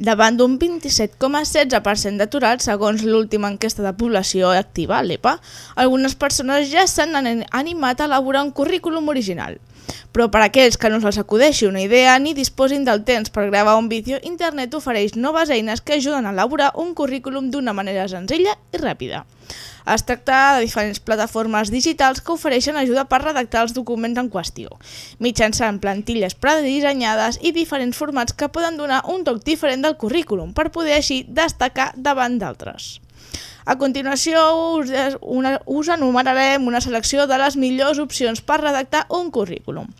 Davant d'un 27,16% d'aturats segons l'última enquesta de població activa, l'EPA, algunes persones ja s'han ani- animat a elaborar un currículum original. Però per a aquells que no se'ls acudeixi una idea ni disposin del temps per gravar un vídeo, internet ofereix noves eines que ajuden a elaborar un currículum d'una manera senzilla i ràpida. Es tracta de diferents plataformes digitals que ofereixen ajuda per redactar els documents en qüestió, mitjançant plantilles predissenyades i diferents formats que poden donar un toc diferent del currículum per poder així destacar davant d'altres. A continuació us, una, us enumerarem una selecció de les millors opcions per redactar un currículum.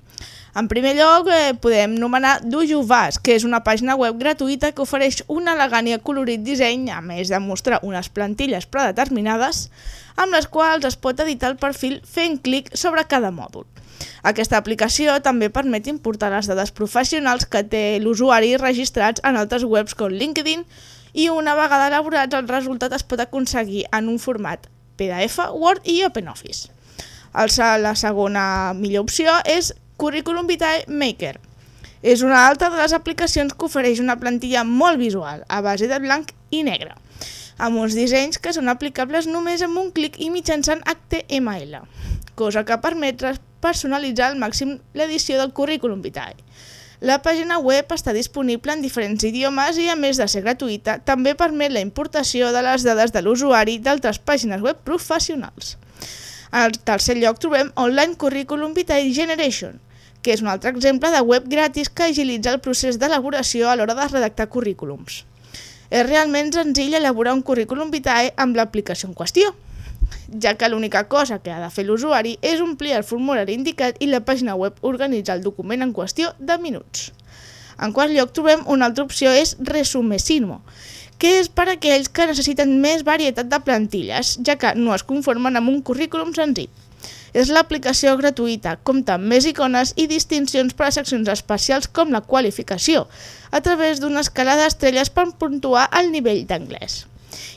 En primer lloc, eh, podem nomenar Dujuvas, que és una pàgina web gratuïta que ofereix un elegant i acolorit disseny, a més de mostrar unes plantilles predeterminades, amb les quals es pot editar el perfil fent clic sobre cada mòdul. Aquesta aplicació també permet importar les dades professionals que té l'usuari registrats en altres webs com LinkedIn i una vegada elaborats el resultat es pot aconseguir en un format PDF, Word i OpenOffice. La segona millor opció és Curriculum Vitae Maker. És una altra de les aplicacions que ofereix una plantilla molt visual, a base de blanc i negre, amb uns dissenys que són aplicables només amb un clic i mitjançant HTML, cosa que permet personalitzar al màxim l'edició del Curriculum Vitae. La pàgina web està disponible en diferents idiomes i, a més de ser gratuïta, també permet la importació de les dades de l'usuari d'altres pàgines web professionals. En tercer lloc trobem Online Curriculum Vitae Generation, que és un altre exemple de web gratis que agilitza el procés d'elaboració a l'hora de redactar currículums. És realment senzill elaborar un currículum vitae amb l'aplicació en qüestió, ja que l'única cosa que ha de fer l'usuari és omplir el formulari indicat i la pàgina web organitzar el document en qüestió de minuts. En quart lloc trobem una altra opció és Resumesimo, que és per a aquells que necessiten més varietat de plantilles, ja que no es conformen amb un currículum senzill. És l'aplicació gratuïta, compta amb més icones i distincions per a seccions especials com la qualificació, a través d'una escala d'estrelles per puntuar el nivell d'anglès.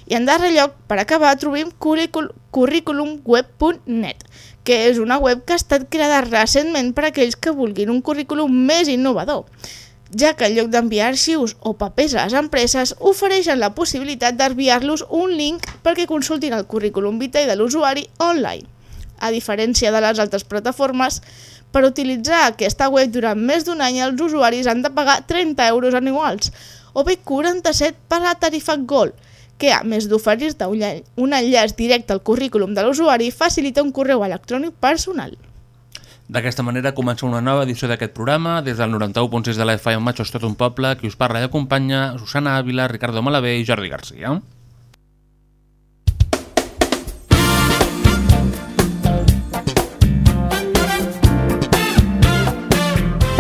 I en darrer lloc, per acabar, trobem curriculumweb.net, que és una web que ha estat creada recentment per a aquells que vulguin un currículum més innovador, ja que en lloc d'enviar arxius o papers a les empreses, ofereixen la possibilitat d'enviar-los un link perquè consultin el currículum vitae de l'usuari online. A diferència de les altres plataformes, per utilitzar aquesta web durant més d'un any els usuaris han de pagar 30 euros anuals o bé 47 per la tarifa Gold, que a més d'oferir-te un, lla- un enllaç directe al currículum de l'usuari, facilita un correu electrònic personal. D'aquesta manera comença una nova edició d'aquest programa. Des del 91.6 de la FM Macho és tot un poble. Qui us parla i acompanya Susana Ávila, Ricardo Malavé i Jordi Garcia.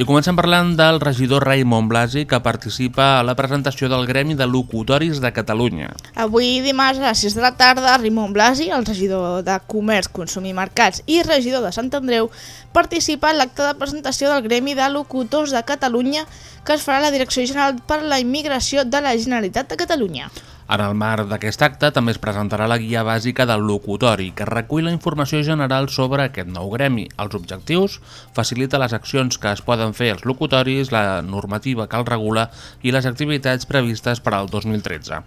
I comencem parlant del regidor Raimon Blasi, que participa a la presentació del Gremi de Locutoris de Catalunya. Avui dimarts a les 6 de la tarda, Rimon Blasi, el regidor de Comerç, Consum i Mercats i regidor de Sant Andreu, participa en l'acte de presentació del Gremi de Locutors de Catalunya que es farà a la Direcció General per la Immigració de la Generalitat de Catalunya. En el marc d'aquest acte també es presentarà la guia bàsica del locutori, que recull la informació general sobre aquest nou gremi, els objectius, facilita les accions que es poden fer als locutoris, la normativa que el regula i les activitats previstes per al 2013.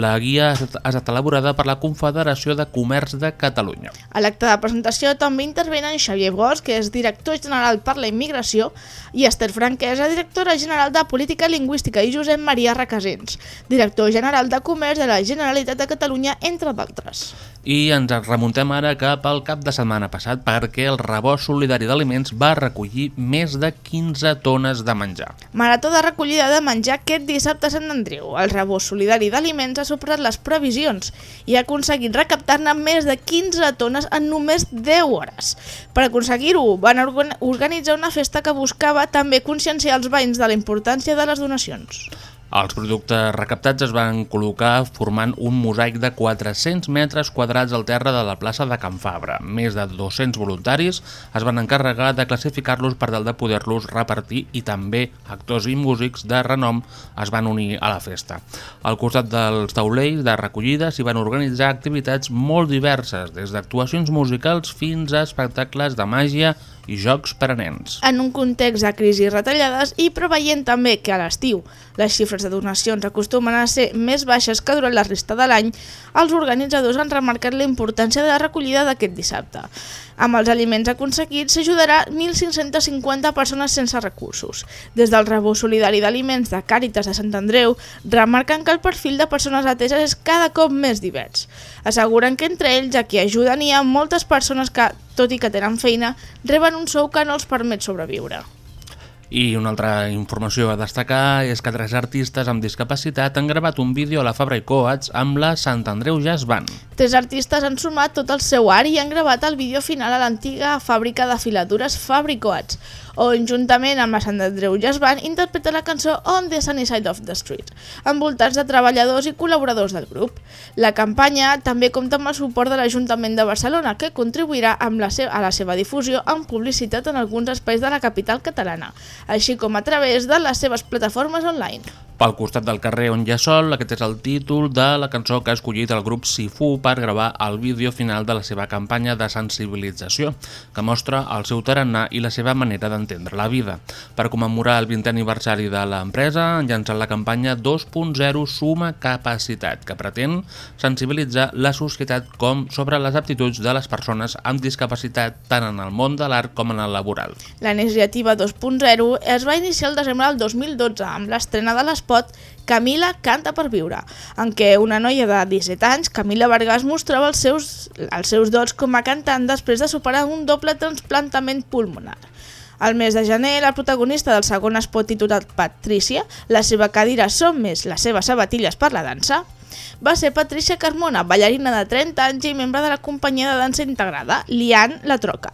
La guia ha estat elaborada per la Confederació de Comerç de Catalunya. A l'acte de presentació també intervenen Xavier Bosch, que és director general per la immigració, i Esther Franquesa, directora general de Política Lingüística, i Josep Maria Requesens, director general de Comerç de la Generalitat de Catalunya, entre d'altres. I ens remuntem ara cap al cap de setmana passat perquè el rebost solidari d'aliments va recollir més de 15 tones de menjar. Marató de recollida de menjar aquest dissabte a Sant Andreu. El rebost solidari d'aliments ha superat les previsions i ha aconseguit recaptar-ne més de 15 tones en només 10 hores. Per aconseguir-ho, van organ- organitzar una festa que buscava també conscienciar els veïns de la importància de les donacions. Els productes recaptats es van col·locar formant un mosaic de 400 metres quadrats al terra de la plaça de Can Fabra. Més de 200 voluntaris es van encarregar de classificar-los per tal de poder-los repartir i també actors i músics de renom es van unir a la festa. Al costat dels taulells de recollida s'hi van organitzar activitats molt diverses, des d'actuacions musicals fins a espectacles de màgia i jocs per a nens. En un context de crisi i retallades i preveient també que a l'estiu les xifres de donacions acostumen a ser més baixes que durant la resta de l'any, els organitzadors han remarcat la importància de la recollida d'aquest dissabte. Amb els aliments aconseguits s'ajudarà 1.550 persones sense recursos. Des del rebó solidari d'aliments de Càritas de Sant Andreu remarquen que el perfil de persones ateses és cada cop més divers. Asseguren que entre ells a qui ajuden hi ha moltes persones que, tot i que tenen feina, reben un sou que no els permet sobreviure. I una altra informació a destacar és que tres artistes amb discapacitat han gravat un vídeo a la Fabra i Coats amb la Sant Andreu Jazz Band. Tres artistes han sumat tot el seu art i han gravat el vídeo final a l'antiga fàbrica de filatures Fabricoats, on juntament amb la Sant Andreu Jazz Band interpreta la cançó On the Sunny Side of the Street, envoltats de treballadors i col·laboradors del grup. La campanya també compta amb el suport de l'Ajuntament de Barcelona, que contribuirà amb la a la seva difusió amb publicitat en alguns espais de la capital catalana, així com a través de les seves plataformes online. Pel costat del carrer on hi ha sol, aquest és el títol de la cançó que ha escollit el grup Sifu per gravar el vídeo final de la seva campanya de sensibilització, que mostra el seu tarannà i la seva manera d'entendre la vida. Per commemorar el 20è aniversari de l'empresa, han llançat la campanya 2.0 Suma Capacitat, que pretén sensibilitzar la societat com sobre les aptituds de les persones amb discapacitat tant en el món de l'art com en el laboral. La iniciativa 2.0 es va iniciar el desembre del 2012 amb l'estrena de l'esport Camila canta per viure, en què una noia de 17 anys, Camila Vargas, mostrava els seus, els seus dots com a cantant després de superar un doble transplantament pulmonar. Al mes de gener, la protagonista del segon espot titulat Patrícia, la seva cadira són més les seves sabatilles per la dansa, va ser Patricia Carmona, ballarina de 30 anys i membre de la companyia de dansa integrada, Lian La Troca,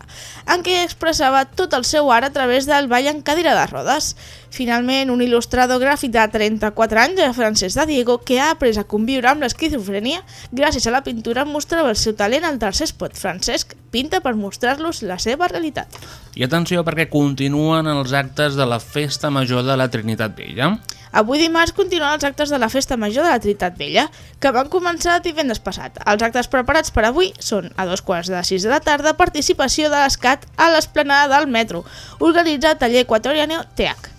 en què expressava tot el seu art a través del ball en cadira de rodes. Finalment, un il·lustrador gràfic de 34 anys, Francesc de Diego, que ha après a conviure amb l'esquizofrènia, gràcies a la pintura mostrava el seu talent al tercer spot. Francesc pinta per mostrar-los la seva realitat. I atenció perquè continuen els actes de la Festa Major de la Trinitat Vella. Avui dimarts continuen els actes de la Festa Major de la Trinitat Vella, que van començar divendres passat. Els actes preparats per avui són a dos quarts de sis de la tarda participació de l'ESCAT a l'esplanada del metro, organitzat taller equatoriano TEAC.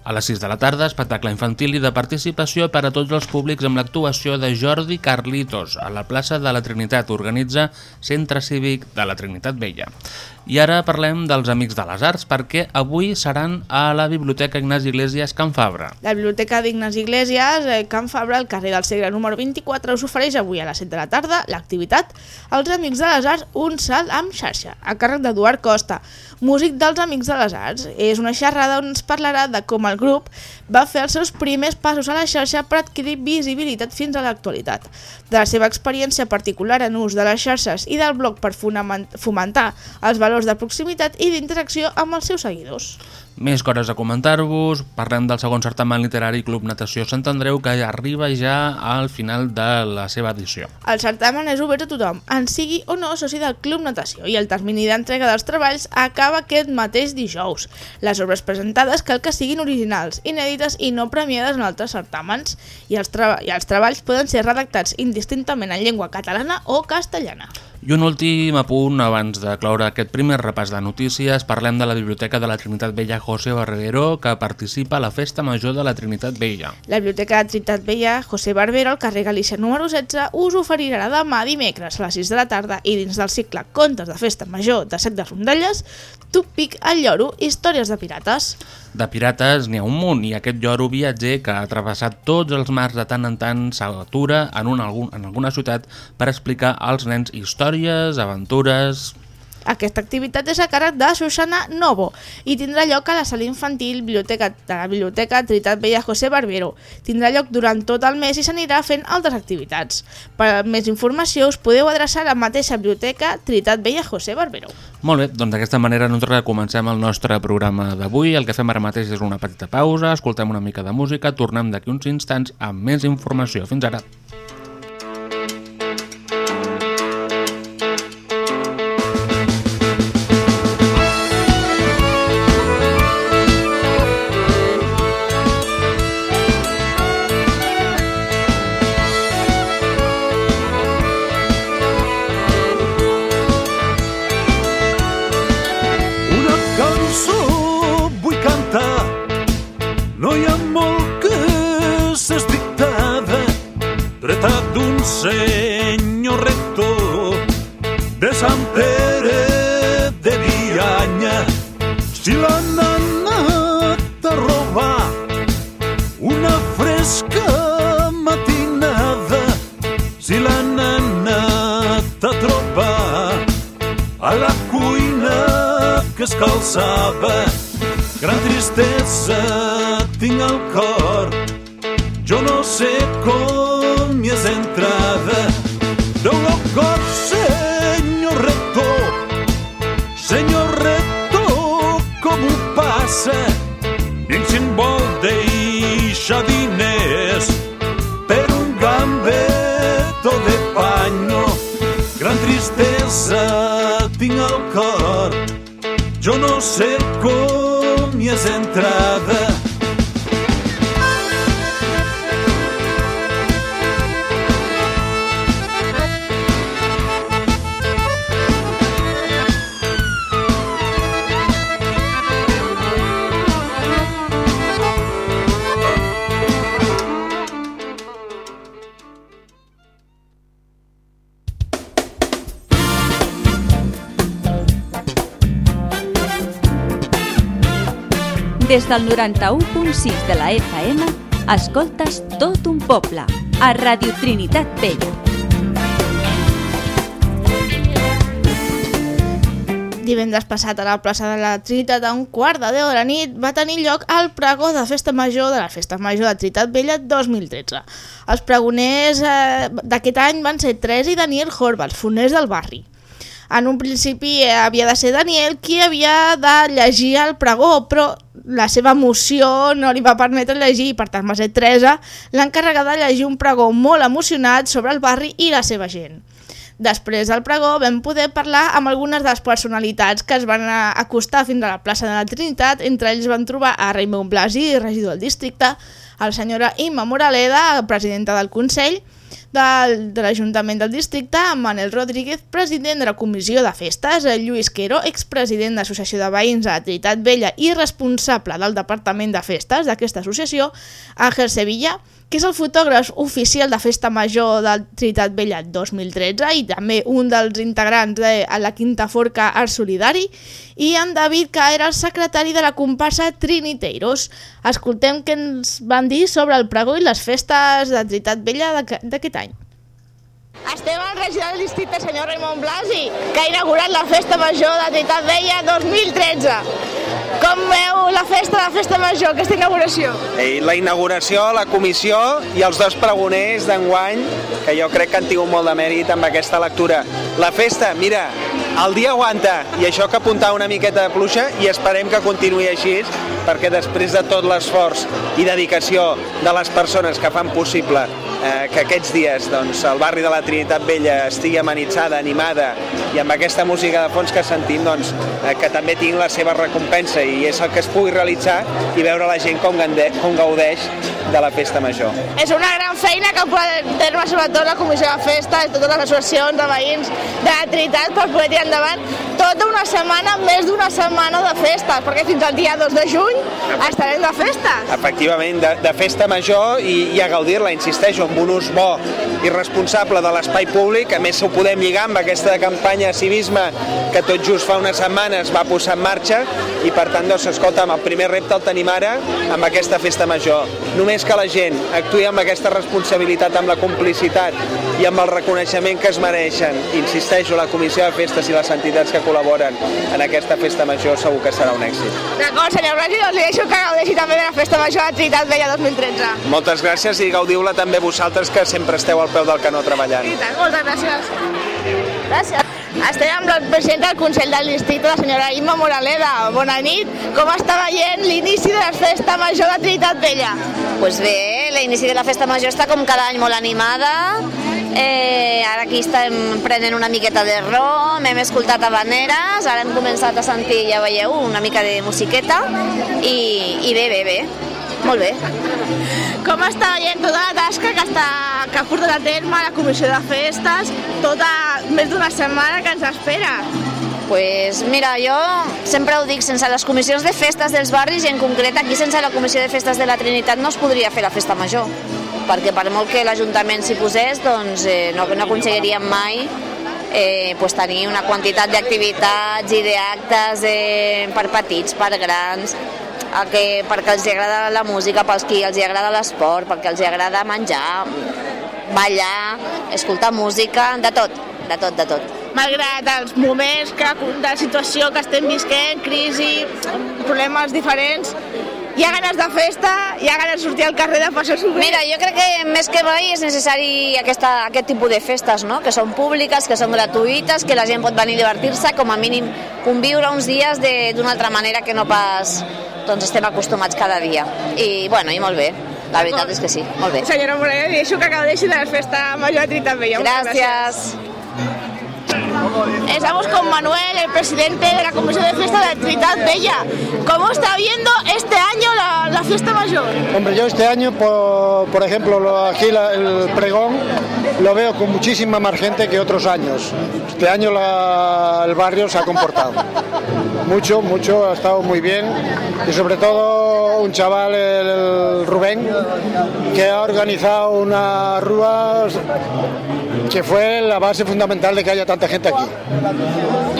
A les 6 de la tarda, espectacle infantil i de participació per a tots els públics amb l'actuació de Jordi Carlitos a la plaça de la Trinitat, organitza Centre Cívic de la Trinitat Vella. I ara parlem dels Amics de les Arts, perquè avui seran a la Biblioteca Ignasi Iglesias Can Fabra. La Biblioteca d'Ignes Iglesias, eh, Can Fabra, al carrer del Segre número 24, us ofereix avui a les 7 de la tarda l'activitat Els Amics de les Arts, un salt amb xarxa, a càrrec d'Eduard Costa, músic dels Amics de les Arts. És una xerrada on ens parlarà de com el grup va fer els seus primers passos a la xarxa per adquirir visibilitat fins a l'actualitat. De la seva experiència particular en ús de les xarxes i del blog per fomentar els valors de proximitat i d'interacció amb els seus seguidors. Més coses a comentar-vos. Parlem del segon certamen literari Club Natació Sant Andreu que ja arriba ja al final de la seva edició. El certamen és obert a tothom, en sigui o no soci del Club Natació, i el termini d'entrega dels treballs acaba aquest mateix dijous. Les obres presentades cal que siguin originals, inèdites i no premiades en altres certàmens, i els, i els treballs poden ser redactats indistintament en llengua catalana o castellana. I un últim apunt abans de cloure aquest primer repàs de notícies, parlem de la Biblioteca de la Trinitat Vella José Barbero que participa a la Festa Major de la Trinitat Vella. La Biblioteca de Trinitat Vella José Barbero, al carrer Galícia número 16, us oferirà demà dimecres a les 6 de la tarda i dins del cicle Contes de Festa Major de Sec de Rondelles, Tupic al lloro, històries de pirates. De pirates n'hi ha un munt i aquest lloro viatger que ha travessat tots els mars de tant en tant s'atura en, un, en alguna ciutat per explicar als nens històries, aventures... Aquesta activitat és a càrrec de Susana Novo i tindrà lloc a la sala infantil biblioteca, de la Biblioteca Trinitat Vella José Barbero. Tindrà lloc durant tot el mes i s'anirà fent altres activitats. Per més informació us podeu adreçar a la mateixa biblioteca Trinitat Vella José Barbero. Molt bé, doncs d'aquesta manera nosaltres comencem el nostre programa d'avui. El que fem ara mateix és una petita pausa, escoltem una mica de música, tornem d'aquí uns instants amb més informació. Fins ara. No sé com hi és entrada. Des del 91.6 de la FM, escoltes tot un poble, a Radio Trinitat Vella. Divendres passat a la plaça de la Trinitat a un quart de 10 de la nit va tenir lloc el pregó de Festa Major de la Festa Major de Trinitat Vella 2013. Els pregoners eh, d'aquest any van ser Teresa i Daniel Horva, els foners del barri. En un principi eh, havia de ser Daniel qui havia de llegir el pregó, però la seva emoció no li va permetre llegir i per tant va ser Teresa l'encarregada de llegir un pregó molt emocionat sobre el barri i la seva gent. Després del pregó vam poder parlar amb algunes de les personalitats que es van acostar fins a la plaça de la Trinitat, entre ells van trobar a Raimon Blasi, regidor del districte, a la senyora Imma Moraleda, presidenta del Consell, del, de l'Ajuntament del Districte, Manel Rodríguez, president de la Comissió de Festes, Lluís Quero, expresident de l'Associació de Veïns la Trinitat Vella i responsable del Departament de Festes d'aquesta associació, Àngel Sevilla, que és el fotògraf oficial de Festa Major de Trinitat Vella 2013 i també un dels integrants de la Quinta Forca Art Solidari, i en David, que era el secretari de la comparsa Triniteiros. Escoltem què ens van dir sobre el pregó i les festes de Trinitat Vella d'aquest any. Estem al regidor del districte, senyor Raimon Blasi, que ha inaugurat la Festa Major de Trinitat Vella 2013. Com veu la festa la Festa Major, aquesta inauguració? I la inauguració, la comissió i els dos pregoners d'enguany, que jo crec que han tingut molt de mèrit amb aquesta lectura. La festa, mira, el dia aguanta i això que apuntar una miqueta de pluja i esperem que continuï així perquè després de tot l'esforç i dedicació de les persones que fan possible eh, que aquests dies doncs, el barri de la Trinitat Vella estigui amenitzada, animada i amb aquesta música de fons que sentim doncs, eh, que també tinc la seva recompensa i és el que es pugui realitzar i veure la gent com, gande, com gaudeix de la festa major. És una gran feina que poder terme sobretot la Comissió de Festa i totes les associacions de veïns de la Trinitat per poder tirar endavant tota una setmana, més d'una setmana de festes, perquè fins al dia 2 de juny estarem de festes. Efectivament, de, de festa major i, i a gaudir-la, insisteixo, amb un ús bo i responsable de l'espai públic, a més ho podem lligar amb aquesta campanya civisme que tot just fa unes setmanes va posar en marxa i per tant, doncs, escolta'm, el primer repte el tenim ara amb aquesta festa major. Només que la gent actuï amb aquesta responsabilitat, amb la complicitat i amb el reconeixement que es mereixen, insisteixo, la Comissió de Festes i les entitats que col·laboren en aquesta festa major segur que serà un èxit. D'acord, senyor Brasi, doncs li deixo que gaudeixi també de la Festa Major de Trinitat Vella 2013. Moltes gràcies i gaudiu-la també vosaltres que sempre esteu al peu del canó treballant. I tant, moltes gràcies. Gràcies. Estem amb el president del Consell del Districte, la senyora Imma Moraleda. Bona nit. Com està veient l'inici de la Festa Major de Trinitat Vella? Pues bé, l'inici de la festa major està com cada any molt animada. Eh, ara aquí estem prenent una miqueta de rom, hem escoltat habaneres, ara hem començat a sentir, ja veieu, una mica de musiqueta i, i bé, bé, bé, molt bé. Com està veient tota la tasca que, està, que ha portat a terme la Comissió de Festes, tota més d'una setmana que ens espera? Pues mira, jo sempre ho dic, sense les comissions de festes dels barris i en concret aquí sense la comissió de festes de la Trinitat no es podria fer la festa major perquè per molt que l'Ajuntament s'hi posés doncs eh, no, no aconseguiríem mai eh, pues, tenir una quantitat d'activitats i d'actes eh, per petits, per grans el que, perquè els agrada la música, pels qui els agrada l'esport, perquè els agrada menjar, ballar, escoltar música, de tot, de tot, de tot. Malgrat els moments que, de situació que estem visquent, crisi, problemes diferents, hi ha ganes de festa, hi ha ganes de sortir al carrer de passar bé. Mira, jo crec que més que mai és necessari aquesta, aquest tipus de festes, no? que són públiques, que són gratuïtes, que la gent pot venir a divertir-se, com a mínim conviure uns dies de- d'una altra manera que no pas doncs, estem acostumats cada dia. I, bueno, i molt bé, la veritat és que sí, molt bé. Senyora Morella, deixo que gaudeixi de la festa major Trinitat Vella. Muchas Gracias. Estamos con Manuel, el presidente de la Comisión de Fiesta de Trinitat Bella. ¿Cómo está viendo este año la, la fiesta mayor? Hombre, yo este año, por, ejemplo, lo- aquí la- el pregón lo veo con muchísima más gente que otros años. Este año la- el barrio se ha comportado. Mucho, mucho, ha estado muy bien. Y sobre todo un chaval, el, Rubén, que ha organizado una rúa que fue la base fundamental de que haya tanta gente aquí.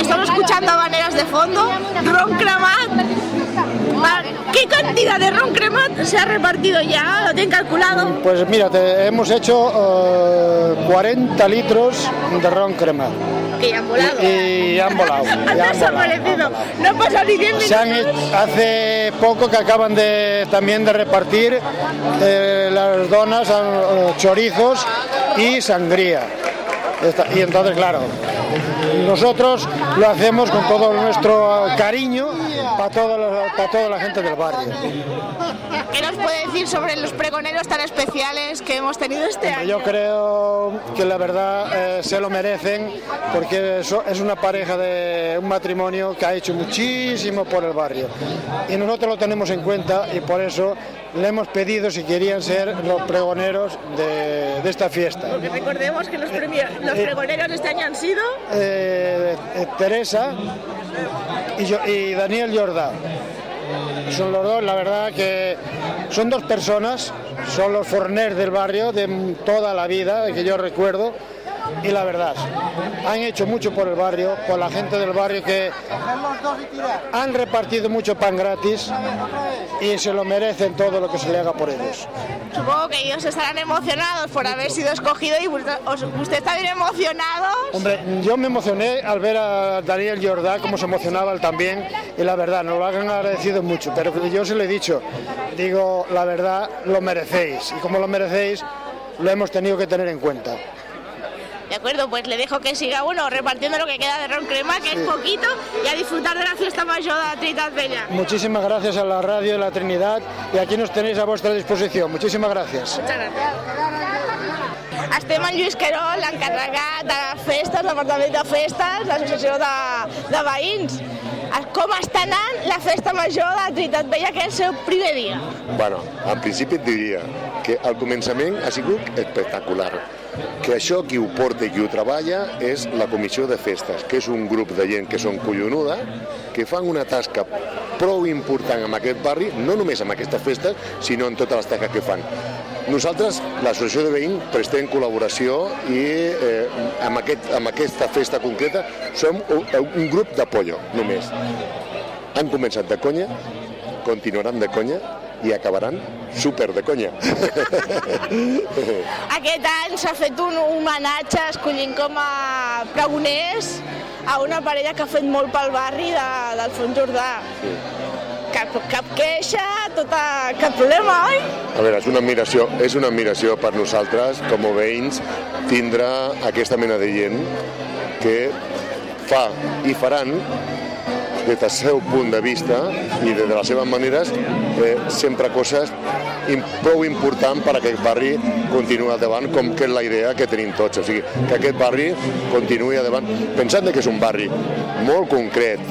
Estamos escuchando habaneras de fondo, ron. ¿Qué cantidad de ron cremat se ha repartido ya? ¿Lo tienen calculado? Pues mira, te- hemos hecho eh, 40 litros de ron crema. Que ya han volado. Y, y han volado. Han ya han volado. No pasado ni 10 Se han hecho- hace poco que acaban de también de repartir eh, las donas, eh, chorizos y sangría. Y entonces, claro, nosotros lo hacemos con todo nuestro cariño para toda la, para toda la gente del barrio. ¿Qué nos puede decir sobre los pregoneros tan especiales que hemos tenido este año? Yo creo que la verdad eh, se lo merecen porque eso- es una pareja de un matrimonio que ha hecho muchísimo por el barrio y nosotros lo tenemos en cuenta y por eso le hemos pedido si querían ser los pregoneros de, de esta fiesta. Porque recordemos que los, premios, los Eh, pregoneros de este año han sido Eh, eh, Teresa y, yo- y Daniel Jordá. Son los dos, la verdad que son dos personas, son los forners del barrio de toda la vida, que yo recuerdo, y la verdad, han hecho mucho por el barrio, por la gente del barrio que han repartido mucho pan gratis y se lo merecen todo lo que se le haga por ellos. Supongo que ellos estarán emocionados por haber sido escogido y usted, está bien emocionado. Hombre, yo me emocioné al ver a Daniel Jordá cómo se emocionaba él también y la verdad, nos lo han agradecido mucho, pero yo se lo he dicho, digo, la verdad, lo merecéis y como lo merecéis, lo hemos tenido que tener en cuenta. ¿De acuerdo? Pues le dejo que siga uno repartiendo lo que queda de ron crema, que es poquito, y a disfrutar de la fiesta mayor de la Trinitat Bella. Muchísimas gracias a la radio de la Trinidad y aquí nos tenéis a vuestra disposición. Muchísimas gracias. Muchas gràcies. Estem amb Lluís Querol, l'encarregat de festes, l'Apartament de Festes, l'associació de, de veïns. Com està anant la festa major de la Trinitat Vella, que és el seu primer dia? Bueno, en principi et diria que al començament ha sigut espectacular que això qui ho porta i qui ho treballa és la comissió de festes, que és un grup de gent que són collonuda, que fan una tasca prou important en aquest barri, no només en aquestes festes, sinó en totes les tasques que fan. Nosaltres, l'associació de veïns, prestem col·laboració i eh, amb, aquest, amb aquesta festa concreta som un, un grup d'apollo, només. Han començat de conya, continuaran de conya i acabaran super de conya. Aquest any s'ha fet un homenatge escollint com a pregoners a una parella que ha fet molt pel barri de, del Font Jordà. Cap, cap queixa, tota, cap problema, oi? A veure, és una admiració, és una admiració per nosaltres, com a veïns, tindre aquesta mena de gent que fa i faran des del seu punt de vista i des de les seves maneres eh, sempre coses prou important per a que aquest barri continuï endavant com que és la idea que tenim tots, o sigui, que aquest barri continuï endavant pensant que és un barri molt concret,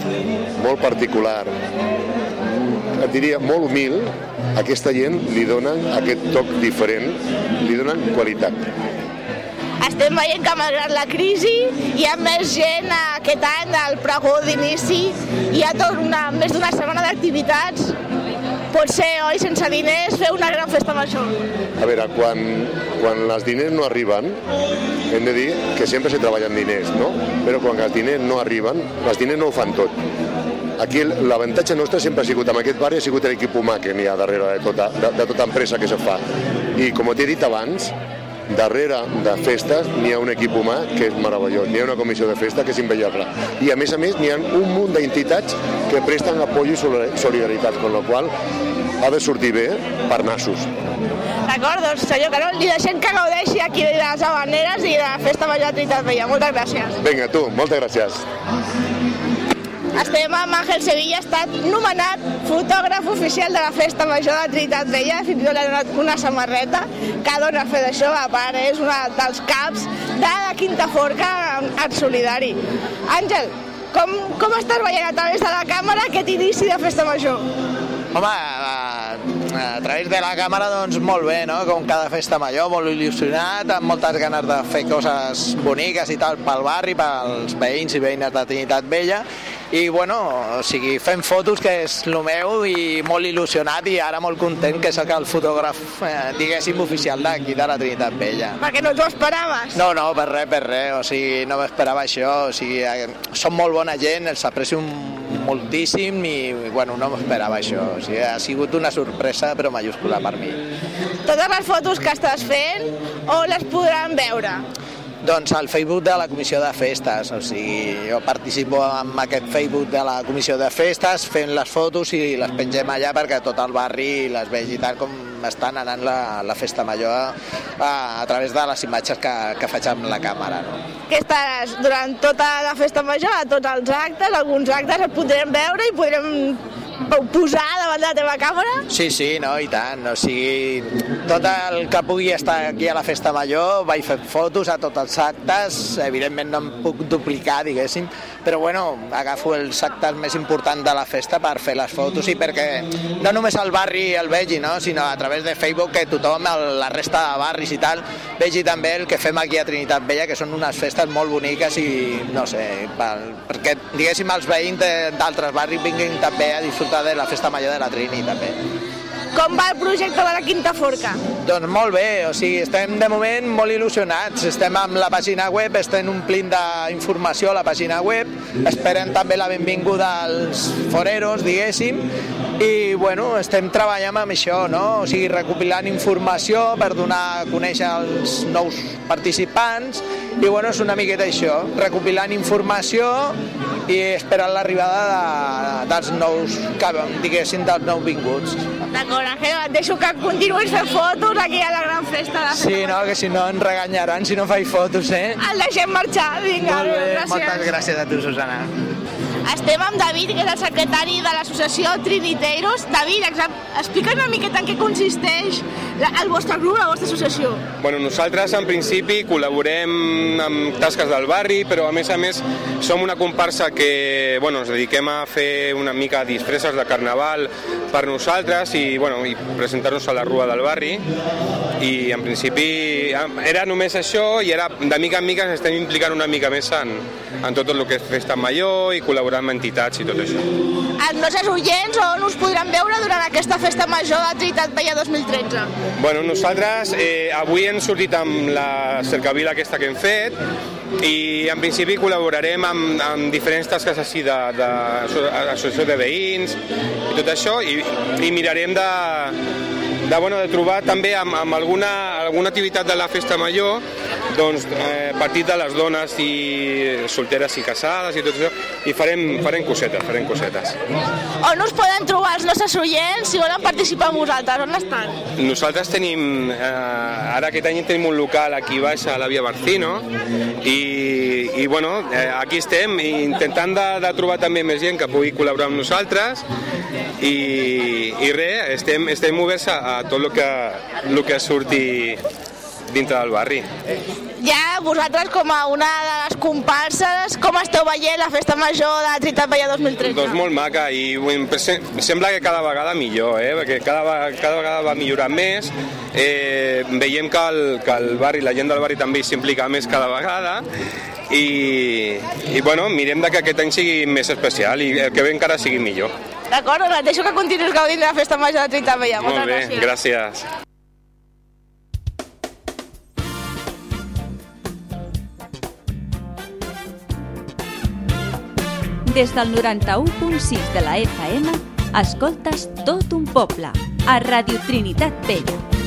molt particular, et diria molt humil, aquesta gent li donen aquest toc diferent, li donen qualitat. Estem veient que malgrat la crisi hi ha més gent aquest any del pregó d'inici, hi ha tot una, més d'una setmana d'activitats. Pot ser, oi, sense diners, fer una gran festa major. A veure, quan, quan els diners no arriben, hem de dir que sempre se treballen diners, no? Però quan els diners no arriben, els diners no ho fan tot. Aquí l'avantatge nostre sempre ha sigut, amb aquest barri, ha sigut l'equip humà que n'hi ha darrere de tota, de, de tota empresa que se fa. I com t'he dit abans, darrere de festes n'hi ha un equip humà que és meravellós, n'hi ha una comissió de festa que és invellable. I a més a més n'hi ha un munt d'entitats que presten apoyo i solidaritat, con lo qual ha de sortir bé per nassos. D'acord, doncs senyor Carol, li deixem que gaudeixi aquí de les habaneres i de la festa major de Trinitat Vella. Moltes gràcies. Vinga, tu, moltes gràcies. Estem amb Àngel Sevilla, ha estat nomenat fotògraf oficial de la Festa Major de Trinitat Vella, fins i tot li donat una samarreta que dona fe d'això, a part és una dels caps de la Quinta Forca en solidari. Àngel, com, com estàs veient a través de la càmera aquest inici de Festa Major? Home, a, a través de la càmera, doncs molt bé, no? Com cada festa major, molt il·lusionat, amb moltes ganes de fer coses boniques i tal pel barri, pels veïns i veïnes de Trinitat Vella, i bueno, o sigui, fent fotos que és el meu i molt il·lusionat i ara molt content que sóc el fotògraf, eh, diguéssim, oficial d'aquí de la Trinitat Vella. Perquè no t'ho esperaves? No, no, per res, per res, o sigui, no m'esperava això, o sigui, eh, són molt bona gent, els aprecio moltíssim i, bueno, no m'esperava això, o sigui, ha sigut una sorpresa però mayúscula per mi. Totes les fotos que estàs fent, on les podran veure? Doncs al Facebook de la Comissió de Festes, o sigui, jo participo en aquest Facebook de la Comissió de Festes fent les fotos i les pengem allà perquè tot el barri les vegi tal com estan anant la, la festa major a, a través de les imatges que, que faig amb la càmera. No? Que estaràs durant tota la festa major, a tots els actes, alguns actes els podrem veure i podrem posar davant de la teva càmera? Sí, sí, no, i tant. O sigui, tot el que pugui estar aquí a la Festa Major, vaig fer fotos a tots els actes, evidentment no em puc duplicar, diguéssim, però bueno, agafo els actes més importants de la festa per fer les fotos i perquè no només el barri el vegi, no? sinó a través de Facebook que tothom, la resta de barris i tal, vegi també el que fem aquí a Trinitat Vella, que són unes festes molt boniques i, no sé, per, perquè, diguéssim, els veïns d'altres barris vinguin també a disfrutar de la Festa Major de la Trini, també. Com va el projecte de la Quinta Forca? Doncs molt bé, o sigui, estem de moment molt il·lusionats, estem amb la pàgina web, estem omplint d'informació a la pàgina web, esperem també la benvinguda als foreros, diguéssim, i bueno, estem treballant amb això, no? o sigui, recopilant informació per donar a conèixer els nous participants, i bueno, és una miqueta això, recopilant informació i esperant l'arribada de, dels nous, diguéssim, dels nous vinguts. D'acord, Ángel, et deixo que continuïs fent fotos aquí a la gran festa de Sí, no, que si no ens reganyaran si no faig fotos, eh? El deixem marxar, vinga, Molt bé, gràcies. moltes gràcies a tu, Susana. Estem amb David, que és el secretari de l'associació Triniteiros. David, explica'ns una miqueta en què consisteix el vostre grup, la vostra associació. Bueno, nosaltres en principi col·laborem amb tasques del barri, però a més a més som una comparsa que bueno, ens dediquem a fer una mica disfresses de carnaval per nosaltres i, bueno, i presentar-nos a la rua del barri i en principi era només això i ara de mica en mica ens estem implicant una mica més en, en tot el que és festa major i col·laborar amb entitats i tot això. Els nostres oients on us podran veure durant aquesta festa major de Trinitat Vella 2013? Bueno, nosaltres eh, avui hem sortit amb la cercavila aquesta que hem fet i en principi col·laborarem amb, amb diferents tasques així de, de, associació de veïns i tot això i, i mirarem de, de, bueno, de trobar també amb, amb alguna, alguna activitat de la festa major doncs, eh, partit de les dones i solteres i casades i tot això i farem, farem cosetes, farem cosetes. On us poden trobar els nostres oients si volen participar amb vosaltres? On estan? Nosaltres tenim, eh, ara aquest any tenim un local aquí baix a la Via Barcino i, i bueno, eh, aquí estem intentant de, de trobar també més gent que pugui col·laborar amb nosaltres i, i res, estem, estem oberts a, a tot el que, el que surti dintre del barri. Ja vosaltres com a una de les comparses, com esteu veient la festa major de Trinitat Vella 2013? Doncs molt maca i em se- sembla que cada vegada millor, eh? perquè cada, cada vegada va millorant més. Eh, veiem que el, que el barri, la gent del barri també s'implica més cada vegada i, i bueno, mirem de que aquest any sigui més especial i el que ve encara sigui millor. D'acord, doncs et deixo que continuïs gaudint de la festa major de Trinitat Vella. Moltes Molt bé, gràcies. gràcies. Des del 91.6 de la FM, escoltes tot un poble, a Radio Trinitat Vella.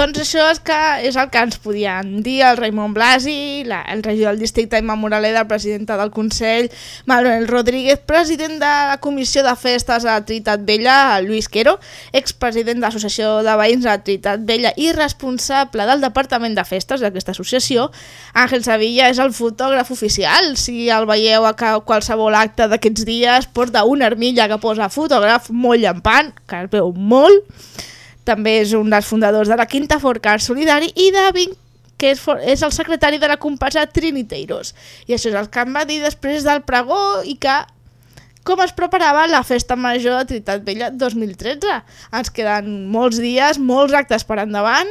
Doncs això és, que és el que ens podien dir el Raimon Blasi, la, el regidor del districte Imma Moraleda, presidenta del Consell, Manuel Rodríguez, president de la Comissió de Festes a la Trinitat Vella, el Lluís Quero, expresident de l'Associació de Veïns de la Trinitat Vella i responsable del Departament de Festes d'aquesta associació, Àngel Sevilla és el fotògraf oficial. Si el veieu a qualsevol acte d'aquests dies, porta una armilla que posa fotògraf molt llampant, que es veu molt, també és un dels fundadors de la Quinta Forcar Solidari i de Vinc, que és, és el secretari de la comparsa Triniteiros. I això és el que em va dir després del pregó i que com es preparava la festa major de Trinitat Vella 2013. Ens queden molts dies, molts actes per endavant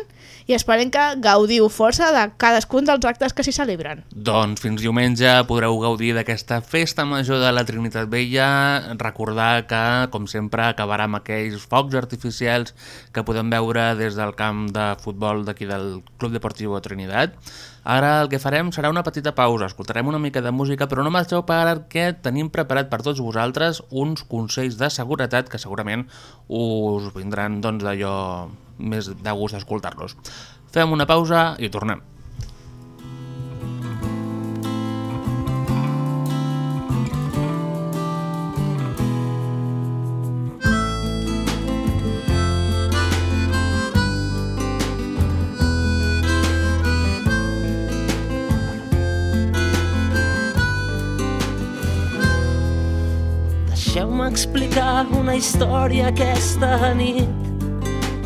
i esperem que gaudiu força de cadascun dels actes que s'hi celebren. Doncs fins diumenge podreu gaudir d'aquesta festa major de la Trinitat Vella. Recordar que, com sempre, acabarà amb aquells focs artificials que podem veure des del camp de futbol d'aquí del Club Deportiu de Trinitat. Ara el que farem serà una petita pausa, escoltarem una mica de música, però no marxeu perquè tenim preparat per tots vosaltres uns consells de seguretat que segurament us vindran doncs, més de gust d'escoltar-los. Fem una pausa i tornem. Explicar una història aquesta nit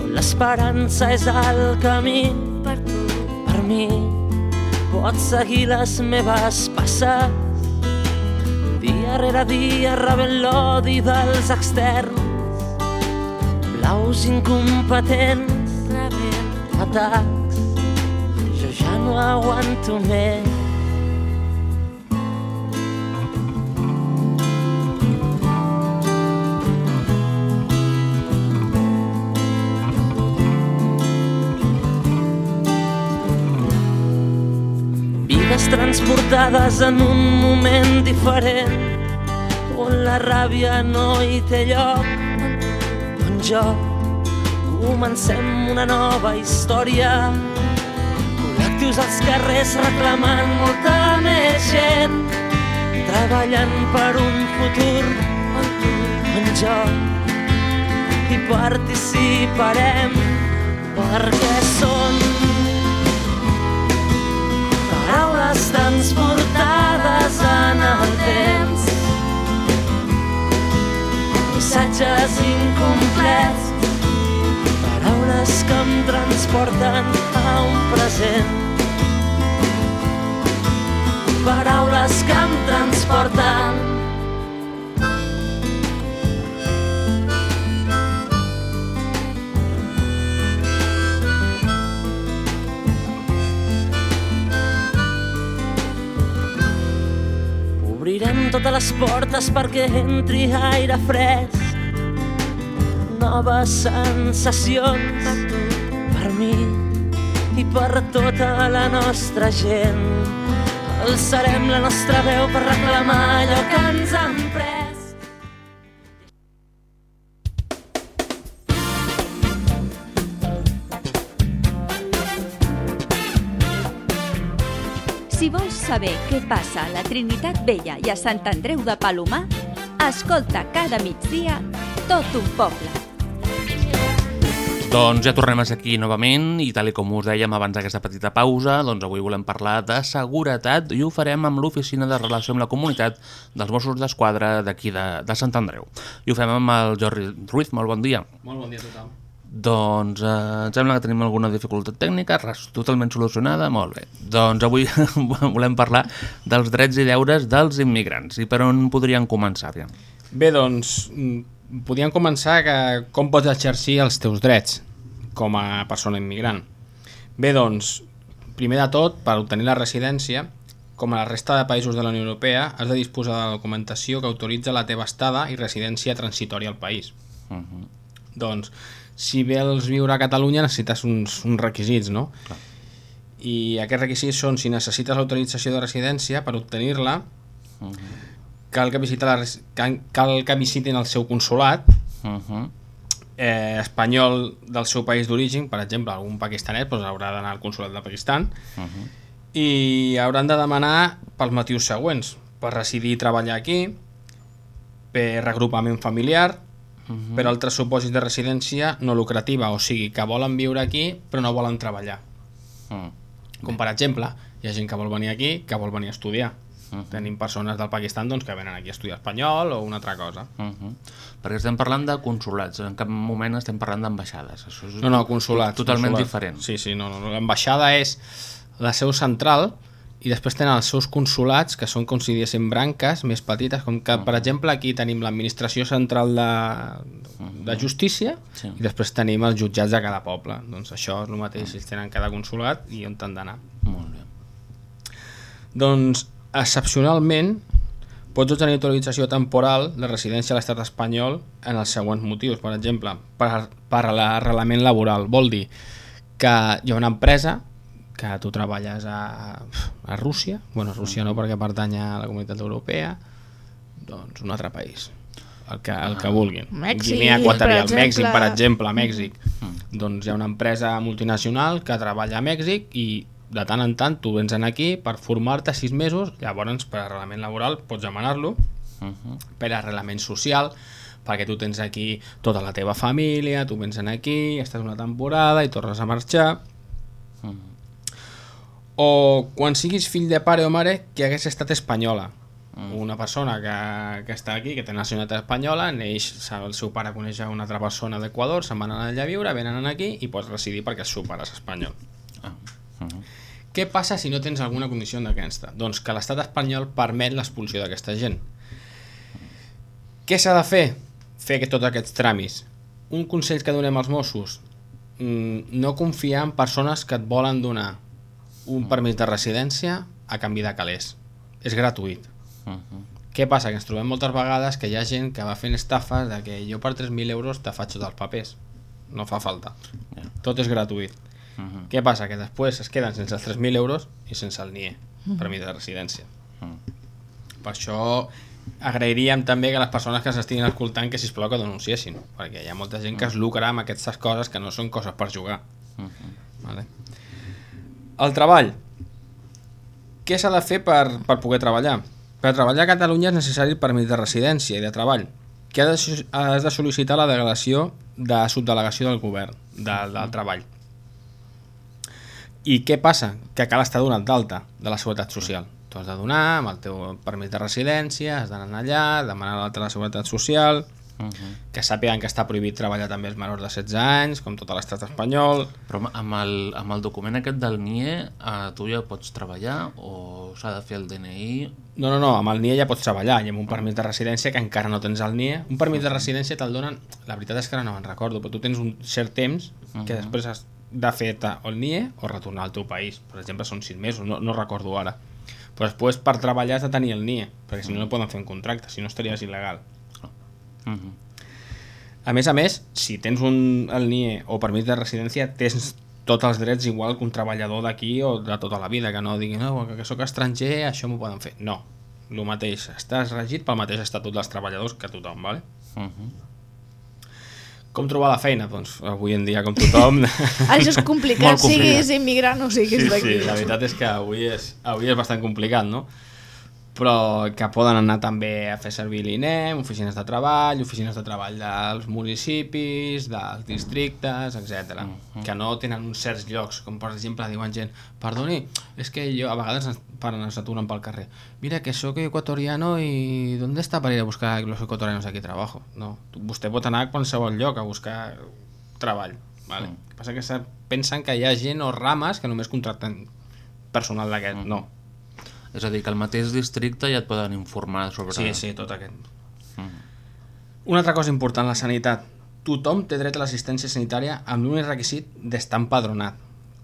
on l'esperança és el camí. Per tu, per mi. Pots seguir les meves passes dia rere dia rebent l'odi dels externs. Blaus incompetents. Atacs. Jo ja no aguanto més Vides transportades en un moment diferent on la ràbia no hi té lloc on jo comencem una nova història. Col·lectius als carrers reclamant molta més gent. Treballant per un futur tu, en jo, i participarem. Perquè són paraules transportades en el temps. Missatges incomplets paraules que em transporten a un present. Paraules que em transporten Obrirem totes les portes perquè entri aire fresc noves sensacions per mi i per tota la nostra gent. Alçarem la nostra veu per reclamar allò que ens han pres. Saber què passa a la Trinitat Vella i a Sant Andreu de Palomar, escolta cada migdia tot un poble. Doncs ja tornem aquí novament i tal com us dèiem abans d'aquesta petita pausa, doncs avui volem parlar de seguretat i ho farem amb l'Oficina de Relació amb la Comunitat dels Mossos d'Esquadra d'aquí de, de Sant Andreu. I ho fem amb el Jordi Ruiz, molt bon dia. Molt bon dia a tothom. Doncs eh, em sembla que tenim alguna dificultat tècnica, res, totalment solucionada, molt bé. Doncs avui volem parlar dels drets i deures dels immigrants i per on podríem començar, aviam. Bé, doncs, mm, podríem començar que com pots exercir els teus drets com a persona immigrant. Bé, doncs, primer de tot, per obtenir la residència, com a la resta de països de la Unió Europea, has de disposar de la documentació que autoritza la teva estada i residència transitòria al país. Uh -huh. Doncs, si vols viure a Catalunya necessites uns, uns requisits, no? Clar. I aquests requisits són si necessites l'autorització de residència per obtenir-la, Uh -huh. cal que, visita la, cal, cal que visitin el seu consulat Uh -huh. eh, espanyol del seu país d'origen, per exemple, algun pakistanès doncs haurà d'anar al consulat de Pakistan Uh -huh. i hauran de demanar pels motius següents, per residir i treballar aquí, per regrupament familiar, Per altres supòsits de residència no lucrativa, o sigui, que volen viure aquí però no volen treballar. Uh Com per exemple, hi ha gent que vol venir aquí, que vol venir a estudiar. Mhm. Tenim persones del Pakistan doncs, que venen aquí a estudiar espanyol o una altra cosa. Uh -huh. Perquè estem parlant de consulats, en cap moment estem parlant d'ambaixades. Això és No, no, consulats. Totalment consulats. diferent. Sí, sí, no, no. L'ambaixada és la seu central i després tenen els seus consulats, que són com si diguéssim branques més petites, com que, per exemple, aquí tenim l'administració central de, de justícia Sí. i després tenim els jutjats de cada poble. Doncs això és el mateix, ells tenen cada consulat i on han d'anar. Molt bé. Doncs, excepcionalment, pots obtenir autorització temporal de residència a l'estat espanyol en els següents motius. Per exemple, per, per l'arrelament laboral. Vol dir que hi ha una empresa que tu treballes a, a Rússia, bueno, a Rússia no perquè pertany a la comunitat europea, doncs un altre país, el que, el que vulguin. Mèxic, Guinea Equatorial, per Mèxic, per exemple. Mèxic. Doncs hi ha una empresa multinacional que treballa a Mèxic i de tant en tant tu vens aquí per formar-te sis mesos, llavors per arrelament laboral pots demanar-lo, Uh -huh. per arrelament social, perquè tu tens aquí tota la teva família, tu vens aquí, estàs una temporada i tornes a marxar, Uh -huh. O quan siguis fill de pare o mare que hagués estat espanyola. Una persona que, que està aquí, que té nacionalitat espanyola, neix, el seu pare coneix una altra persona d'Equador, se'n van anar allà a viure, venen aquí i pots residir perquè el seu pare és espanyol. Uh -huh. Què passa si no tens alguna condició d'aquesta? Doncs que l'estat espanyol permet l'expulsió d'aquesta gent. Què s'ha de fer? Fer que tots aquests tràmits. Un consell que donem als Mossos, mm, no confiar en persones que et volen donar un permís de residència a canvi de calés. És gratuït. Uh -huh. Què passa? Que ens trobem moltes vegades que hi ha gent que va fent estafes de que jo per 3.000 euros te faig tots els papers. No fa falta. Yeah. Tot és gratuït. Uh -huh. Què passa? Que després es queden sense els 3.000 euros i sense el NIE, Mhm. permís de residència. Mm. Per això agrairíem també que les persones que s'estiguin escoltant que sisplau que denunciessin, perquè hi ha molta gent que es lucra amb aquestes coses que no són coses per jugar. Uh -huh. Vale. El treball. Què s'ha de fer per, per poder treballar? Per treballar a Catalunya és necessari el permís de residència i de treball. que has de, has de sol·licitar la delegació de subdelegació del govern, de, del treball. I què passa? Que cal estar donat d'alta de la Seguretat Social. Tu has de donar amb el teu permís de residència, has d'anar allà, demanar l'alta de la Seguretat Social, Uh -huh. que sàpiguen que està prohibit treballar també els menors de 16 anys, com tot l'estat espanyol. Però amb el, amb el document aquest del NIE, eh, tu ja pots treballar o s'ha de fer el DNI? No, no, no, amb el NIE ja pots treballar i amb un permís de residència que encara no tens el NIE. Un permís de residència te'l donen, la veritat és que ara no me'n recordo, però tu tens un cert temps que Mhm. després has de fer el NIE o retornar al teu país. Per exemple, són 6 mesos, no, no recordo ara. Però després per treballar has de tenir el NIE, perquè si no no poden fer un contracte, si no estaries il·legal. Uh -huh. A més a més, si tens un, el NIE o permís de residència, tens tots els drets igual que un treballador d'aquí o de tota la vida, que no diguin no, que sóc estranger, això m'ho poden fer. No, el mateix, estàs regit pel mateix estatut dels treballadors que tothom, ¿vale? Uh -huh. Com trobar la feina? Doncs avui en dia, com tothom... Això és complicat, siguis immigrant o siguis sí, d'aquí. Sí, la veritat és que avui és, avui és bastant complicat, no? Però que poden anar també a fer servir l'INEM, oficines de treball, oficines de treball dels municipis, dels districtes, etc. Que no tenen uns certs llocs, com per exemple diuen gent, perdoni, és que jo a vegades ens paren, ens aturen pel carrer. Mira, que sóc ecuatoriano i ¿dónde está para ir a buscar los ecuatorianos aquí trabajo? No, vostè pot anar a qualsevol lloc a buscar treball. Vale? Mm. El que passa que se pensen que hi ha gent o rames que només contracten personal d'aquest. Mm. No. És a dir, que al mateix districte ja et poden informar sobre... Sí, sí, tot aquest. Mm. Una altra cosa important, la sanitat. Tothom té dret a l'assistència sanitària amb l'únic requisit d'estar empadronat.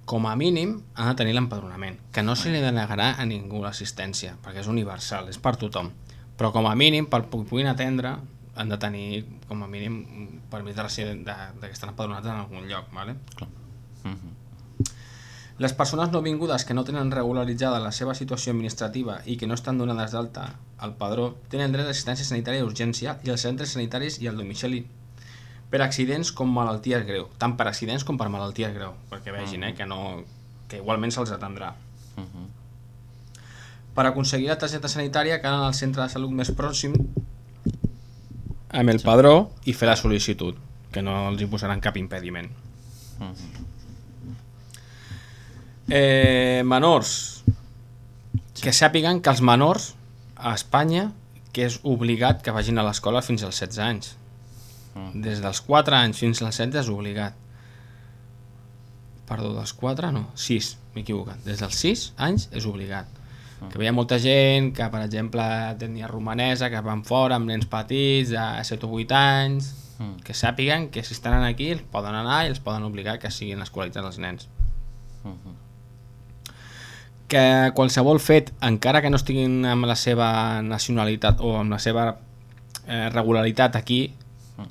Com a mínim ha de tenir l'empadronament, que no se li denegarà a ningú l'assistència, perquè és universal, és per tothom. Però com a mínim, per que puguin atendre, han de tenir com a mínim permís de, de, de que estan empadronats en algun lloc. ¿vale? Uh -huh. Les persones no vingudes que no tenen regularitzada la seva situació administrativa i que no estan donades d'alta al padró tenen dret a assistència sanitària d'urgència i als centres sanitaris i al domicili per accidents com malalties greu, tant per accidents com per malalties greu, perquè vegin eh, que, no, que igualment se'ls atendrà. Uh -huh. Per aconseguir la targeta sanitària cal anar al centre de salut més pròxim amb el padró i fer la sol·licitud, que no els hi posaran cap impediment. Uh -huh. Eh, menors. Que sàpiguen que els menors a Espanya que és obligat que vagin a l'escola fins als 16 anys. Des dels 4 anys fins als 16 és obligat. Perdó, dels 4 no, 6, m'he equivocat. Des dels 6 anys és obligat. Que hi ha molta gent que, per exemple, tenia romanesa, que van fora amb nens petits de 7 o 8 anys, Mm. que sàpiguen que si estan aquí els poden anar i els poden obligar que siguin escolaritzats els nens. Uh -huh. Que qualsevol fet, encara que no estiguin amb la seva nacionalitat o amb la seva eh, regularitat aquí,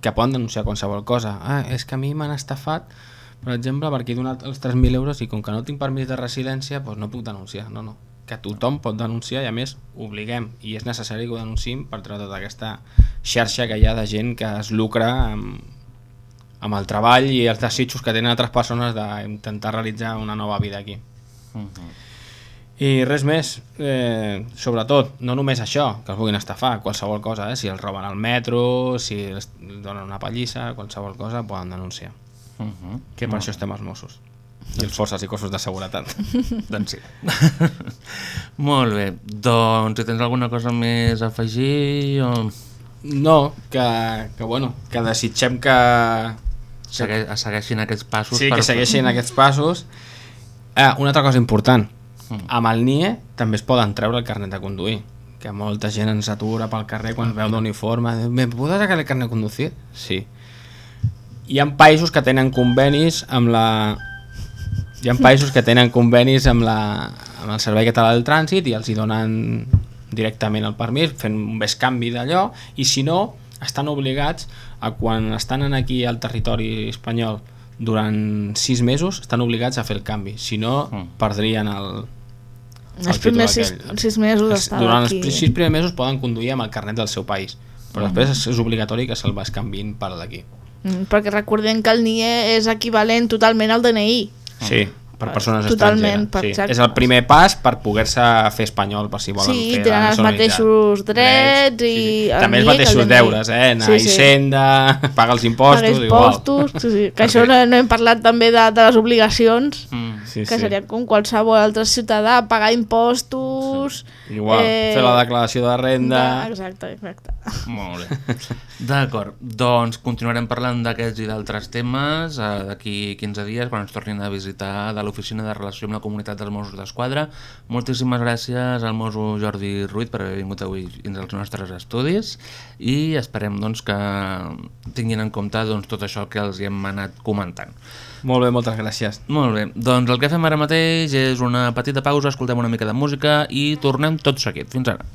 que poden denunciar qualsevol cosa. Ah, és que a mi m'han estafat, per exemple, perquè he donat els 3.000 euros i com que no tinc permís de residència, doncs no puc denunciar. No, no. Que tothom pot denunciar i a més obliguem i és necessari que ho denunciïm per treure tota aquesta xarxa que hi ha de gent que es lucra amb, amb el treball i els desitjos que tenen altres persones d'intentar realitzar una nova vida aquí. Uh -huh. I res més, eh, sobretot, no només això, que els vulguin estafar, qualsevol cosa, eh? si els roben al metro, si els donen una pallissa, qualsevol cosa, poden denunciar. Uh -huh. Que per això estem els Mossos. I els forces i cossos de seguretat. doncs sí. Molt bé. Doncs si tens alguna cosa més a afegir o... No, que, que bueno, que desitgem que... Segue, segueixin aquests passos. Sí, que segueixin aquests passos. Ah, una altra cosa important. Mm. Amb el NIE també es poden treure el carnet de conduir. Que molta gent ens atura pel carrer quan veu d'uniforme. ¿Me puedo sacar el carnet de conducir? Sí. Hi ha països que tenen convenis amb la... Hi ha països que tenen convenis amb, la, amb el Servei Català del Trànsit i els hi donen directament el permís, fent un bescanvi d'allò, i si no, estan obligats a quan estan aquí al territori espanyol durant sis mesos, estan obligats a fer el canvi. Si no, perdrien el, Els primers sis, sis mesos estar Durant aquí. els sis primers mesos poden conduir amb el carnet del seu país, però Mm. després és, és obligatori que se'l bescanvin per d'aquí. Mm, perquè recordem que el NIE és equivalent totalment al DNI. Sí. Per persones Totalment, estrangeres. per- sí. exacte. És el primer pas per poder-se fer espanyol, per si volen Sí, fer tenen la els mateixos drets i... el També els mateixos el deures, eh? Anar Sí, a sí. Hisenda, pagar els impostos, Pagar igual. impostos, sí, sí. que això no, no hem parlat també de, de les obligacions, Mm, sí, que sí. seria com qualsevol altre ciutadà, pagar impostos... Igual, eh, fer la declaració de renda... de- Exacte, exacte. Molt bé. D'acord, doncs continuarem parlant d'aquests i d'altres temes eh, d'aquí 15 dies quan ens tornin a visitar de l'Oficina de Relació amb la Comunitat dels Mossos d'Esquadra. Moltíssimes gràcies al mosso Jordi Ruiz per haver vingut avui fins als nostres estudis i esperem doncs, que tinguin en compte doncs, tot això que els hi hem anat comentant. Molt bé, moltes gràcies. Molt bé, doncs el que fem ara mateix és una petita pausa, escoltem una mica de música i tornem tot seguit. Fins ara.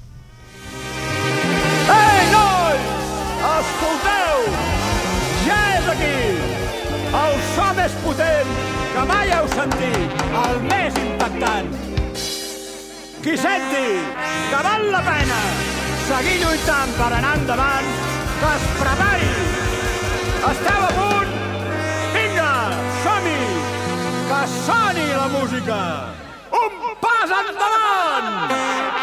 Sentit, el més impactant. Qui senti que val la pena seguir lluitant per anar endavant, que es prepari! Esteu a punt? Vinga, som-hi! Que soni la música! Un pas endavant! Cada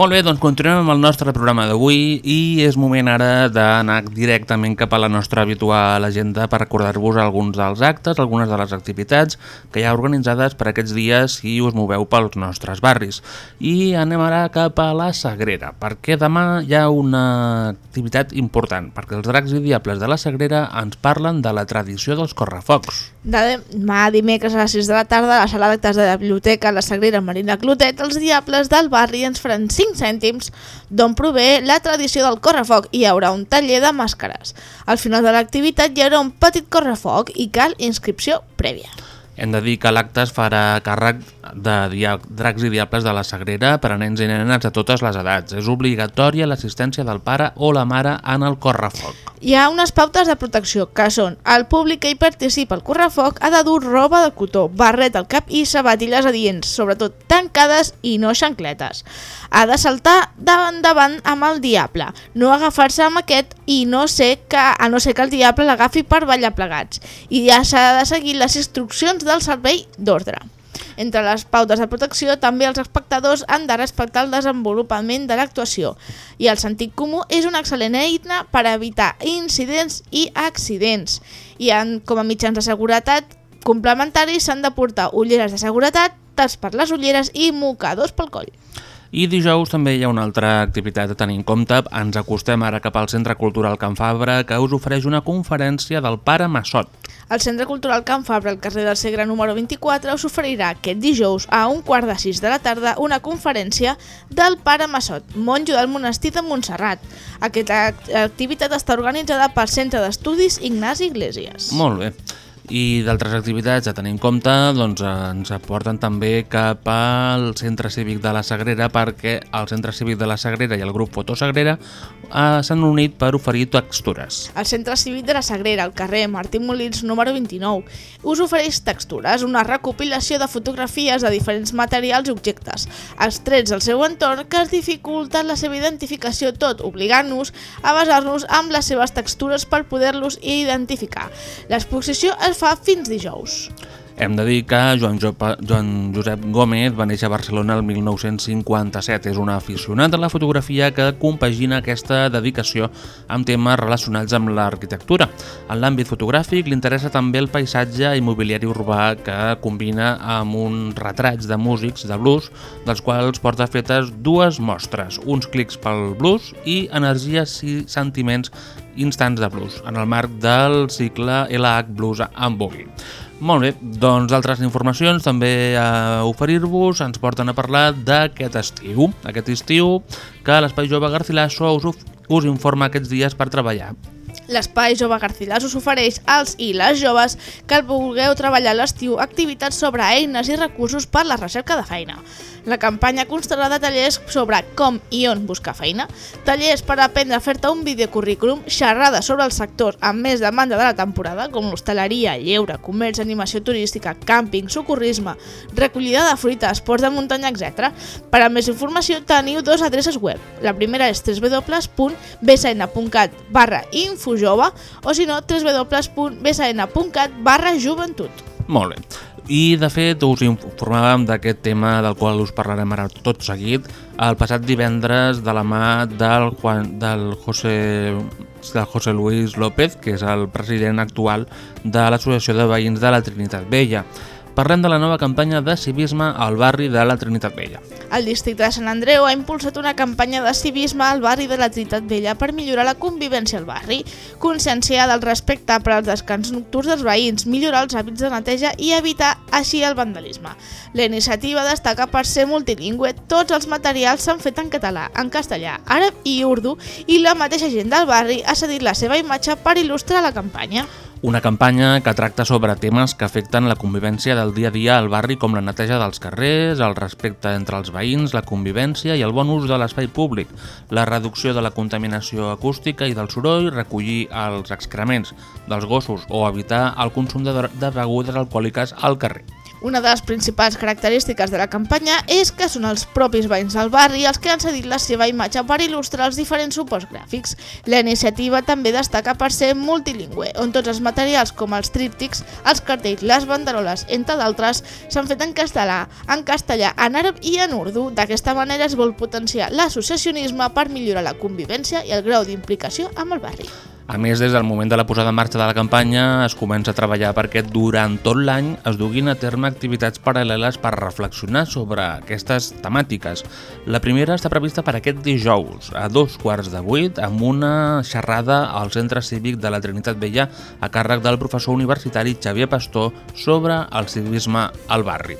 Molt bé, doncs continuem amb el nostre programa d'avui i és moment ara d'anar directament cap a la nostra habitual agenda per recordar-vos alguns dels actes, algunes de les activitats que hi ha organitzades per aquests dies si us moveu pels nostres barris. I anem ara cap a la Sagrera, perquè demà hi ha una activitat important, perquè els dracs i diables de la Sagrera ens parlen de la tradició dels correfocs. Demà dimecres a les 6 de la tarda a la sala d'actes de la biblioteca La Sagrera Marina Clotet els diables del barri ens faran 5 cèntims d'on prové la tradició del correfoc i hi haurà un taller de màscares. Al final de l'activitat hi haurà un petit correfoc i cal inscripció prèvia. Hem de dir que l'acte es farà càrrec de dracs i diables de la Sagrera per a nens i nenes de totes les edats. És obligatòria l'assistència del pare o la mare en el correfoc. Hi ha unes pautes de protecció, que són el públic que hi participa al correfoc ha de dur roba de cotó, barret al cap i sabatilles adients, sobretot tancades i no xancletes. Ha de saltar davant davant amb el diable, no agafar-se amb aquest i no sé que, a no ser que el diable l'agafi per ballar plegats. I ja s'ha de seguir les instruccions del servei d'ordre. Entre les pautes de protecció, també els espectadors han de respectar el desenvolupament de l'actuació i el sentit comú és una excel·lent eina per evitar incidents i accidents. I en, com a mitjans de seguretat complementaris s'han de portar ulleres de seguretat, taps per les ulleres i mocadors pel coll. I dijous també hi ha una altra activitat a tenir en compte. Ens acostem ara cap al Centre Cultural Can Fabra, que us ofereix una conferència del Pare Massot. El Centre Cultural Can Fabra, al carrer del Segre número 24, us oferirà aquest dijous a un quart de sis de la tarda una conferència del Pare Massot, monjo del monestir de Montserrat. Aquesta activitat està organitzada pel Centre d'Estudis Ignasi Iglesias. Molt bé. I d'altres activitats a tenir en compte doncs, ens aporten també cap al Centre Cívic de la Sagrera perquè el Centre Cívic de la Sagrera i el grup Fotosagrera eh, s'han unit per oferir textures. El Centre Cívic de la Sagrera, al carrer Martí Molins número 29, us ofereix textures, una recopilació de fotografies de diferents materials i objectes, extrets del seu entorn que es dificulten la seva identificació tot, obligant-nos a basar-nos amb les seves textures per poder-los identificar. L'exposició es fa fins dijous. Hem de dir que Joan, Jopa, Joan Josep Gómez va néixer a Barcelona el 1957. És un aficionat a la fotografia que compagina aquesta dedicació amb temes relacionats amb l'arquitectura. En l'àmbit fotogràfic li interessa també el paisatge i mobiliari urbà que combina amb uns retrats de músics de blues, dels quals porta fetes dues mostres, uns clics pel blues i energies i sentiments instants de blues, en el marc del cicle LH Blues and Boogie. Molt bé, doncs altres informacions també a oferir-vos ens porten a parlar d'aquest estiu. Aquest estiu que l'Espai Jove Garcilaso us, us informa aquests dies per treballar. L'Espai Jove Garcilaso us ofereix als i les joves que vulgueu treballar l'estiu activitats sobre eines i recursos per la recerca de feina. La campanya constarà de tallers sobre com i on buscar feina, tallers per aprendre a fer-te un videocurrículum, xerrades sobre els sectors amb més demanda de la temporada, com l'hostaleria, lleure, comerç, animació turística, càmping, socorrisme, recollida de fruita, esports de muntanya, etc. Per a més informació teniu dos adreces web. La primera és www.bsn.cat barra infojove o si no www.bsn.cat barra joventut. Molt bé. I, de fet, us informàvem d'aquest tema del qual us parlarem ara tot seguit el passat divendres de la mà del, Juan, del, José, del José Luis López, que és el president actual de l'Associació de Veïns de la Trinitat Vella. Parlem de la nova campanya de civisme al barri de la Trinitat Vella. El districte de Sant Andreu ha impulsat una campanya de civisme al barri de la Trinitat Vella per millorar la convivència al barri, conscienciar del respecte per als descans nocturns dels veïns, millorar els hàbits de neteja i evitar així el vandalisme. La iniciativa destaca per ser multilingüe, tots els materials s'han fet en català, en castellà, àrab i urdu i la mateixa gent del barri ha cedit la seva imatge per il·lustrar la campanya. Una campanya que tracta sobre temes que afecten la convivència del dia a dia al barri com la neteja dels carrers, el respecte entre els veïns, la convivència i el bon ús de l'espai públic, la reducció de la contaminació acústica i del soroll, recollir els excrements dels gossos o evitar el consum de, de begudes alcohòliques al carrer. Una de les principals característiques de la campanya és que són els propis veïns del barri els que han cedit la seva imatge per il·lustrar els diferents suports gràfics. La iniciativa també destaca per ser multilingüe, on tots els materials com els tríptics, els cartells, les banderoles, entre d'altres, s'han fet en castellà, en castellà, en àrab i en urdu. D'aquesta manera es vol potenciar l'associacionisme per millorar la convivència i el grau d'implicació amb el barri. A més, des del moment de la posada en marxa de la campanya es comença a treballar perquè durant tot l'any es duguin a terme activitats paral·leles per reflexionar sobre aquestes temàtiques. La primera està prevista per aquest dijous, a dos quarts de vuit, amb una xerrada al Centre Cívic de la Trinitat Vella a càrrec del professor universitari Xavier Pastor sobre el civisme al barri.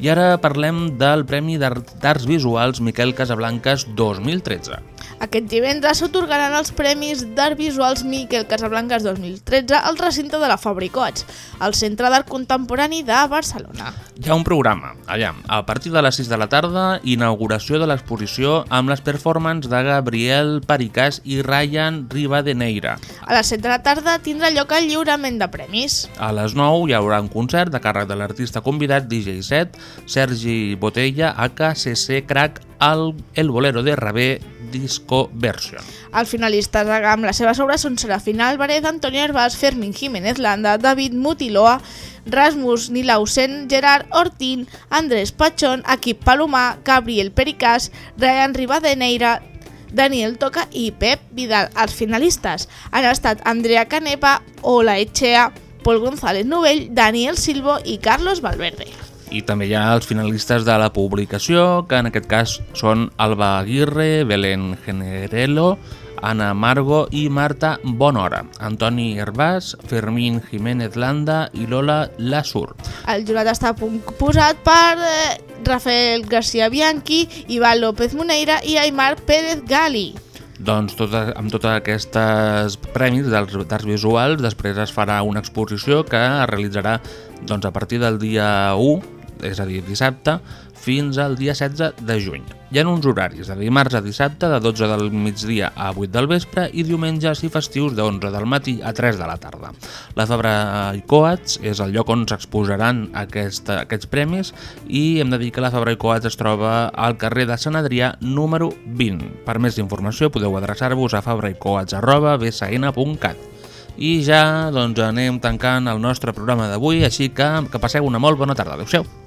I ara parlem del Premi d'Arts Visuals Miquel Casablanques 2013. Aquest divendres s'otorgaran els Premis d'Art Visuals Miquel Casablanques 2013 al recinte de la Fabricots, al Centre d'Art Contemporani de Barcelona. Hi ha un programa, allà, a partir de les 6 de la tarda, inauguració de l'exposició amb les performances de Gabriel Paricàs i Ryan Rivadeneira. A les 7 de la tarda tindrà lloc el lliurament de premis. A les 9 hi haurà un concert de càrrec de l'artista convidat DJ 7, Sergi Botella, AKCC Crack, el, el Bolero de Rabé Disco Version. Els finalistes amb les seves obres són Serafina Álvarez, Antonio Herbás, Fermín Jiménez Landa, David Mutiloa, Rasmus Nilausen, Gerard Ortín, Andrés Pachón, Equip Palomar, Gabriel Pericàs, Ryan Rivadeneira, Daniel Toca i Pep Vidal. Els finalistes han estat Andrea Canepa, Ola Echea, Pol González Novell, Daniel Silvo i Carlos Valverde. I també hi ha els finalistes de la publicació, que en aquest cas són Alba Aguirre, Belén Generelo, Ana Margo i Marta Bonhora, Antoni Herbàs, Fermín Jiménez Landa i Lola Lasur. El jurat està posat per eh, Rafael García Bianchi, Ivan López Muneira i Aymar Pérez Gali. Doncs tot, amb totes aquestes premis d'arts visuals després es farà una exposició que es realitzarà doncs, a partir del dia 1 és a dir, dissabte, fins al dia 16 de juny. Hi ha uns horaris, de dimarts a dissabte, de 12 del migdia a 8 del vespre i diumenges i festius de 11 del matí a 3 de la tarda. La Fabra i Coats és el lloc on s'exposaran aquesta, aquests premis i hem de dir que la Fabra i Coats es troba al carrer de Sant Adrià número 20. Per més informació podeu adreçar-vos a fabraicoats.bsn.cat. I ja doncs, anem tancant el nostre programa d'avui, així que que passeu una molt bona tarda. Adéu-siau.